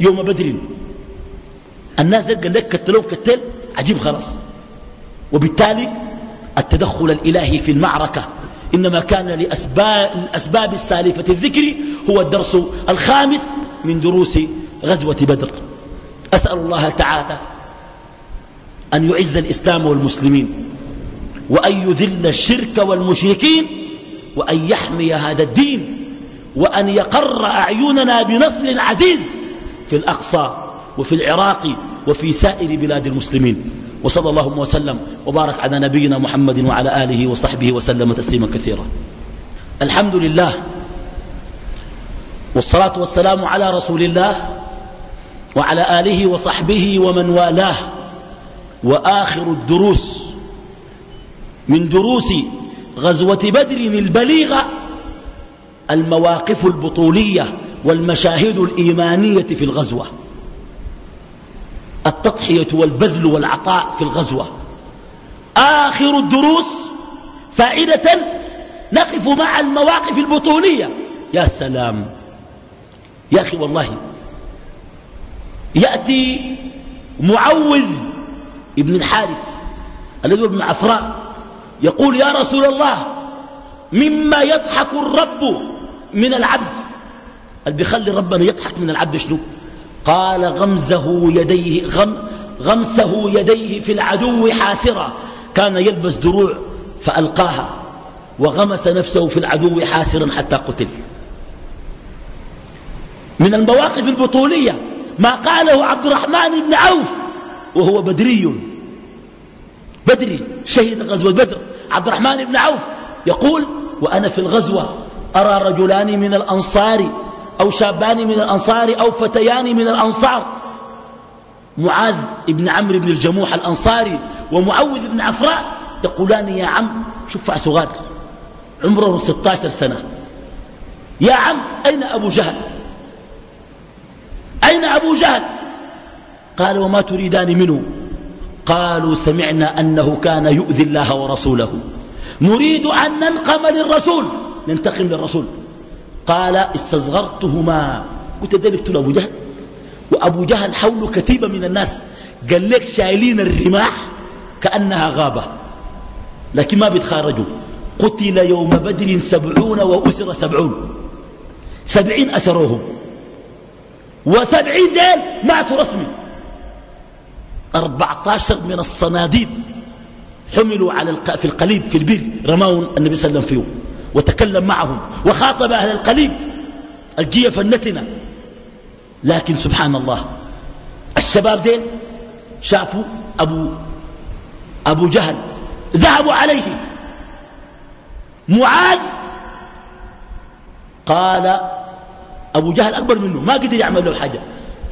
يوم بدر. الناس قال لك كتلون كتل عجيب خلاص. وبالتالي التدخل الإلهي في المعركة إنما كان لأسباب السالفة الذكر هو الدرس الخامس من دروس غزوة بدر. أسأل الله تعالى أن يعز الإسلام والمسلمين وأن يذل الشرك والمشركين وأن يحمي هذا الدين وأن يقر أعيننا بنصر عزيز في الأقصى وفي العراق وفي سائر بلاد المسلمين. وصلى الله وسلم وبارك على نبينا محمد وعلى آله وصحبه وسلم تسليما كثيرا. الحمد لله والصلاة والسلام على رسول الله وعلى آله وصحبه ومن والاه. وآخر الدروس من دروس غزوة بدر البليغة المواقف البطولية والمشاهد الإيمانية في الغزوة. التضحية والبذل والعطاء في الغزوة. آخر الدروس فائدة نقف مع المواقف البطولية. يا سلام. يا أخي والله يأتي معوذ ابن الحارث الذي ابن عفراء يقول يا رسول الله مما يضحك الرب من العبد. اللي بيخلي ربنا يضحك من العبد شنو؟ قال غمزه يديه غم غمسه يديه في العدو حاسرا. كان يلبس دروع فألقاها وغمس نفسه في العدو حاسرا حتى قتل. من المواقف البطولية ما قاله عبد الرحمن بن عوف وهو بدري. بدري شهد غزوة بدر. عبد الرحمن بن عوف يقول وأنا في الغزوة أرى رجلان من الأنصار أو شابان من الأنصار أو فتيان من الأنصار. معاذ بن عمرو بن الجموح الأنصاري ومعوذ بن عفراء يقولان يا عم شوف صغار عمره 16 سنة. يا عم أين أبو جهل؟ أين أبو جهل؟ قال وما تريدان منه؟ قالوا سمعنا أنه كان يؤذي الله ورسوله. نريد أن ننقم للرسول ننتقم للرسول. قال استصغرتهما قلت ذلك أبو جهل. وأبو جهل حوله كتيبة من الناس. قال لك شايلين الرماح كأنها غابة. لكن ما بيتخارجوا. قتل يوم بدر سبعون وأسر سبعون. سبعين أسروهم. وسبعين ديل ماتوا رسمي. أربعة عشر من الصناديد حملوا على في القليب في البير. رماهم النبي صلى الله عليه وسلم فيه وتكلم معهم وخاطب أهل القليب الجية فنتنا. لكن سبحان الله الشباب دين شافوا أبو, أبو جهل ذهبوا عليه. معاذ قال أبو جهل أكبر منه ما قدر يعمل له حاجة.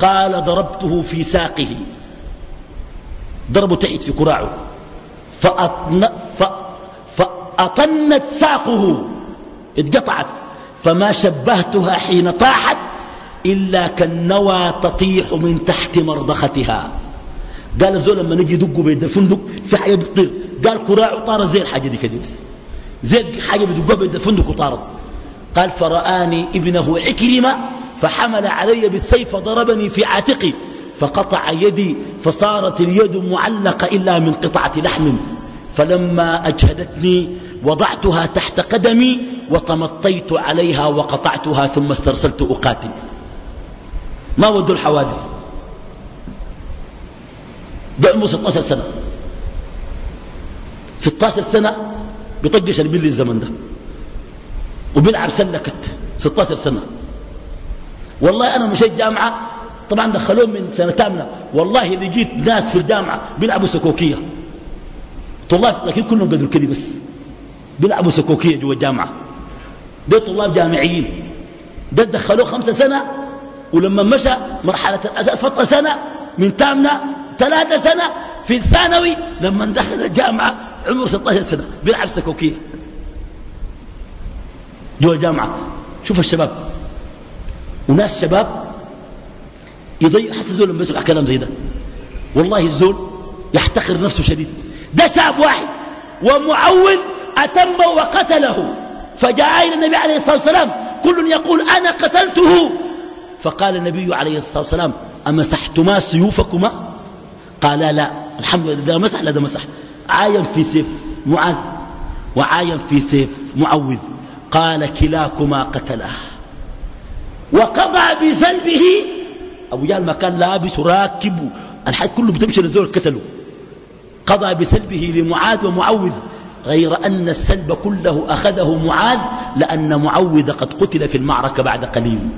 قال ضربته في ساقه. ضربه تحت في كراعه. فأطن فأطنت ساقه. اتقطعت. فما شبهتها حين طاحت إلا كالنوى تطيح من تحت مرضختها قال الزول لما نجي يدقوا بيد الفندق في حاجة بتطير. قال كراعه طار زي الحاجة دي كده بس. زي حاجة بيدقوا بيد الفندق وطارت. قال فرآني ابنه عكرمة فحمل علي بالسيف ضربني في عاتقي فقطع يدي فصارت اليد معلقة إلا من قطعة لحم. فلما أجهدتني وضعتها تحت قدمي وتمطيت عليها وقطعتها ثم استرسلت أقاتل. ما ودوا الحوادث. ده عمره 16 سنة. 16 سنة بيطقش البل الزمن ده. وبيلعب سلكت 16 سنة. والله أنا مشيت جامعة طبعا دخلوهم من سنة تامنة. والله لقيت ناس في الجامعة بيلعبوا سكوكية. طلاب لكن كلهم قدروا كده بس. بيلعبوا سكوكية جوا الجامعة. ده طلاب جامعيين. ده دخلوه خمسة سنة ولما مشى مرحلة فترة سنة من تامنة ثلاثة سنة في الثانوي لما دخل الجامعة عمره 16 سنة بيلعب سكوكية. جوا الجامعة. شوف الشباب. وناس شباب يضيع حس الزول لما يسمع كلام زي ده والله الزول يحتقر نفسه شديد. ده شاب واحد. ومعوذ أتم وقتله. فجاء إلى النبي عليه الصلاة والسلام كل يقول أنا قتلته. فقال النبي عليه الصلاة والسلام أمسحتما سيوفكما؟ قال لا الحمد لله ده مسح لا ده مسح. عاين في سيف معاذ وعاين في سيف معوذ. قال كلاكما قتله. وقضى بسلبه أبو جهل ما كان لابس وراكب الحاج كله بتمشي للزول قتله قضى بسلبه لمعاذ ومعوذ غير أن السلب كله أخذه معاذ لأن معوذ قد قتل في المعركة بعد قليل.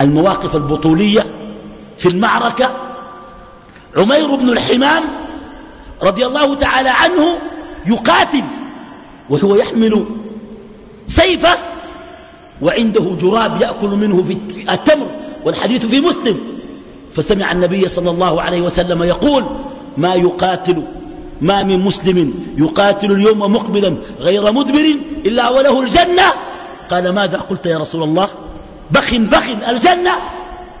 المواقف البطولية في المعركة عمير بن الحمام رضي الله تعالى عنه يقاتل وهو يحمل سيفه وعنده جراب يأكل منه في التمر والحديث في مسلم. فسمع النبي صلى الله عليه وسلم يقول ما يقاتل ما من مسلم يقاتل اليوم مقبلا غير مدبر إلا وله الجنة؟ قال ماذا قلت يا رسول الله؟ بخ بخ الجنة.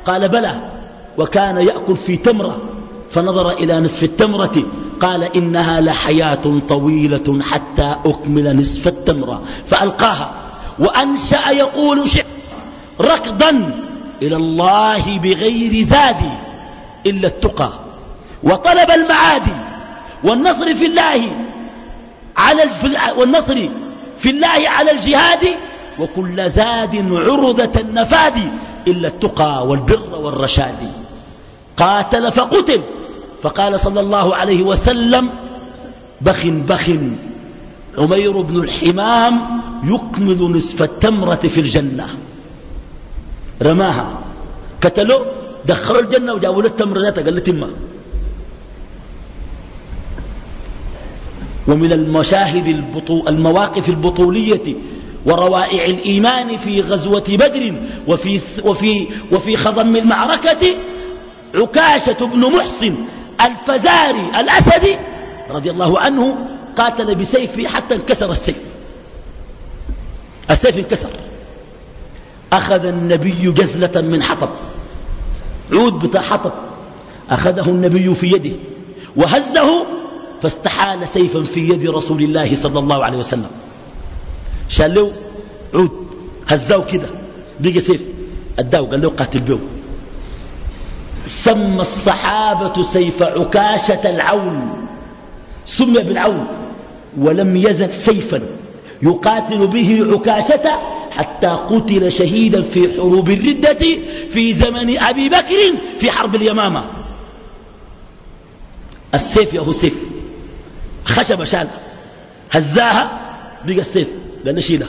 قال بلى وكان يأكل في تمرة. فنظر إلى نصف التمرة قال إنها لحياة طويلة حتى أكمل نصف التمرة. فألقاها وأنشأ يقول شعر ركضا إلى الله بغير زاد إلا التقى. وطلب المعادي والنصر في الله على والنصر في الله على الجهاد وكل زاد عرضة النفاد إلا التقى والبر والرشاد. قاتل فقتل فقال صلى الله عليه وسلم بخ بخ عمير بن الحمام يكمل نصف التمرة في الجنة. رماها. قتلوا دخلوا الجنة وجابوا له التمرة ذاتها قال له ومن المشاهد البطو المواقف البطولية وروائع الإيمان في غزوة بدر وفي, وفي, وفي خضم المعركة عكاشة بن محصن الفزاري الأسدي رضي الله عنه قاتل بسيفه حتى انكسر السيف. السيف انكسر. أخذ النبي جزلة من حطب. عود بتاع حطب. أخذه النبي في يده. وهزه فاستحال سيفا في يد رسول الله صلى الله عليه وسلم. شال له عود. هزاه كده. بقى سيف. أداه قال له قاتل به سمى الصحابة سيف عكاشة العون. سمي بالعون. ولم يزل سيفا. يقاتل به عكاشة حتى قتل شهيدا في حروب الردة في زمن أبي بكر في حرب اليمامة. السيف يا هو سيف. خشب شال. هزاها بقى السيف. قال نشيلها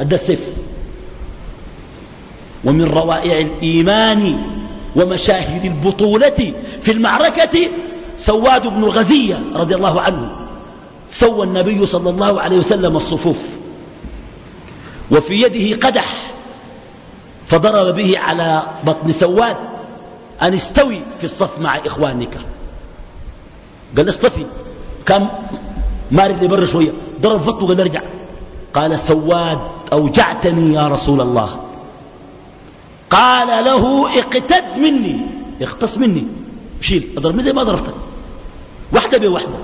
أدى السيف. ومن روائع الإيمان ومشاهد البطولة في المعركة سواد بن غزية رضي الله عنه. سوى النبي صلى الله عليه وسلم الصفوف. وفي يده قدح فضرب به على بطن سواد. أن استوي في الصف مع إخوانك. قال اصطفي. كان مارد لبر شوية. ضرب فطه قال ارجع. قال سواد أوجعتني يا رسول الله. قال له اقتد مني. اختص مني. شيل. اضربني زي ما ضربتك. واحدة بواحدة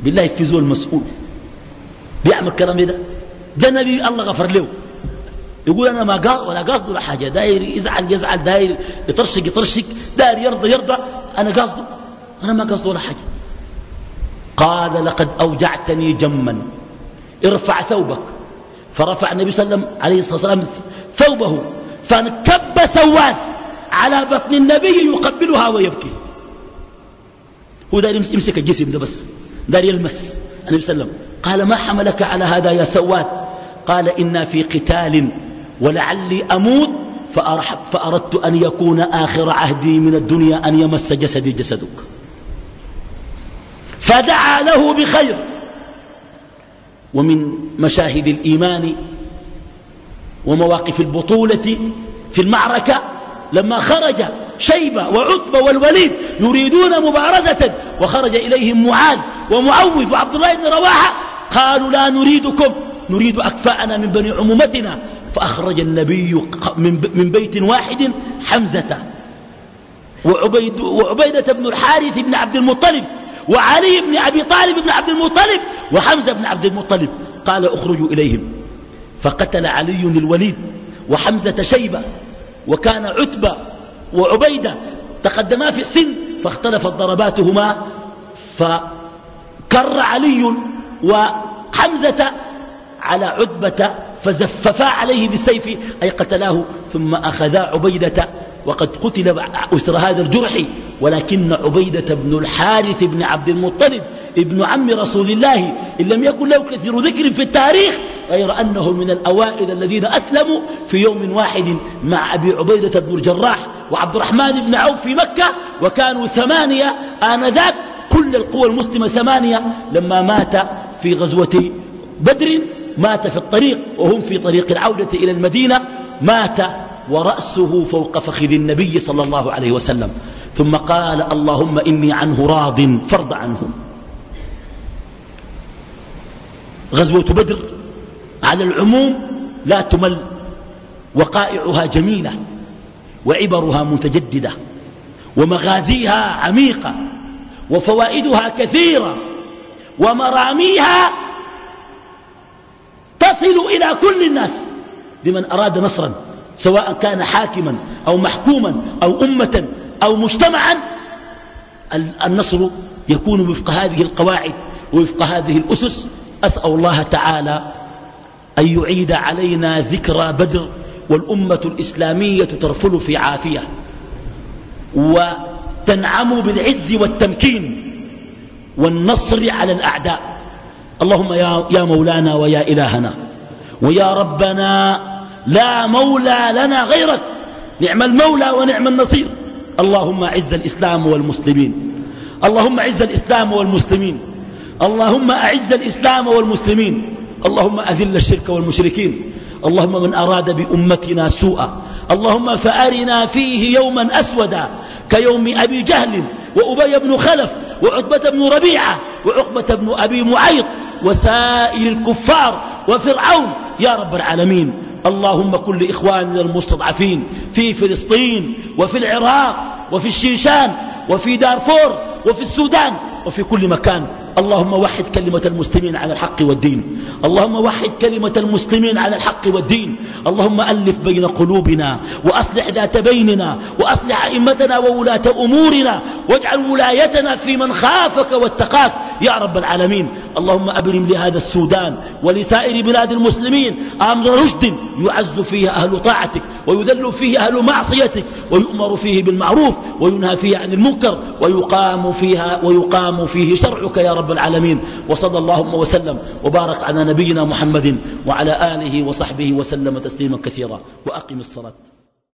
بالله في زول مسؤول. بيعمل كلام ده النبي الله غفر له. يقول أنا ما قاصد ولا قاصد ولا حاجة. داير يزعل يزعل داير يطرشق يطرشق داير يرضى يرضى. أنا قاصده. أنا ما قاصد ولا حاجة. قال لقد أوجعتني جما. ارفع ثوبك. فرفع النبي صلى الله عليه الصلاة والسلام ثوبه. فانكب سواد على بطن النبي يقبلها ويبكي. هو دار يمسك الجسم ده بس. دار يلمس. النبي صلى الله عليه وسلم قال ما حملك على هذا يا سواد؟ قال إنا في قتال ولعلي أموت فأردت أن يكون آخر عهدي من الدنيا أن يمس جسدي جسدك. فدعا له بخير. ومن مشاهد الإيمان ومواقف البطولة في المعركة لما خرج شيبة وعتبة والوليد يريدون مبارزة وخرج إليهم معاذ ومعوذ وعبد الله بن رواحة قالوا لا نريدكم. نريد أكفاءنا من بني عمومتنا. فأخرج النبي من بيت واحد حمزة وعبيد وعبيدة بن الحارث بن عبد المطلب وعلي بن أبي طالب بن عبد المطلب وحمزة بن عبد المطلب. قال اخرجوا إليهم. فقتل علي الوليد وحمزة شيبة وكان عتبة وعبيدة تقدما في السن فاختلفت ضرباتهما. فكر علي وحمزة على عتبة فزففا عليه بالسيف أي قتلاه ثم أخذا عبيدة وقد قتل أسر هذا الجرح ولكن عبيدة بن الحارث بن عبد المطلب ابن عم رسول الله إن لم يكن له كثير ذكر في التاريخ غير أنه من الأوائل الذين أسلموا في يوم واحد مع أبي عبيدة بن الجراح وعبد الرحمن بن عوف في مكة وكانوا ثمانية آنذاك كل القوى المسلمة ثمانية لما مات في غزوة بدر مات في الطريق وهم في طريق العودة إلى المدينة مات ورأسه فوق فخذ النبي صلى الله عليه وسلم. ثم قال اللهم إني عنه راض فرض عنه. غزوة بدر على العموم لا تمل وقائعها جميلة وعبرها متجددة ومغازيها عميقة وفوائدها كثيرة ومراميها تصل إلى كل الناس لمن أراد نصرا سواء كان حاكما أو محكوما أو أمة أو مجتمعا. النصر يكون وفق هذه القواعد ووفق هذه الأسس. أسأل الله تعالى أن يعيد علينا ذكرى بدر والأمة الإسلامية ترفل في عافية وتنعم بالعز والتمكين والنصر على الأعداء. اللهم يا, يا مولانا ويا إلهنا ويا ربنا لا مولى لنا غيرك. نعم المولى ونعم النصير. اللهم عز الإسلام والمسلمين. اللهم عز الإسلام والمسلمين. اللهم أعز الإسلام والمسلمين. اللهم أذل الشرك والمشركين. اللهم من أراد بأمتنا سوءا. اللهم فأرنا فيه يوما أسودا. كيوم أبي جهل وأبي بن خلف وعتبة بن ربيعة وعقبة بن أبي معيط وسائر الكفار وفرعون. يا رب العالمين اللهم كل إخواننا المستضعفين في فلسطين وفي العراق وفي الشيشان وفي دارفور وفي السودان وفي كل مكان. اللهم وحد كلمة المسلمين على الحق والدين. اللهم وحد كلمة المسلمين على الحق والدين. اللهم ألف بين قلوبنا وأصلح ذات بيننا وأصلح أئمتنا وولاة أمورنا واجعل ولايتنا في من خافك واتقاك. يا رب العالمين. اللهم أبرم لهذا السودان ولسائر بلاد المسلمين أمر رشد يعز فيه أهل طاعتك ويذل فيه أهل معصيتك ويؤمر فيه بالمعروف وينهى فيه عن المنكر ويقام فيها ويقام فيه شرعك يا رب العالمين وصلى اللهم وسلم وبارك على نبينا محمد وعلى آله وصحبه وسلم تسليما كثيرا وأقم الصلاة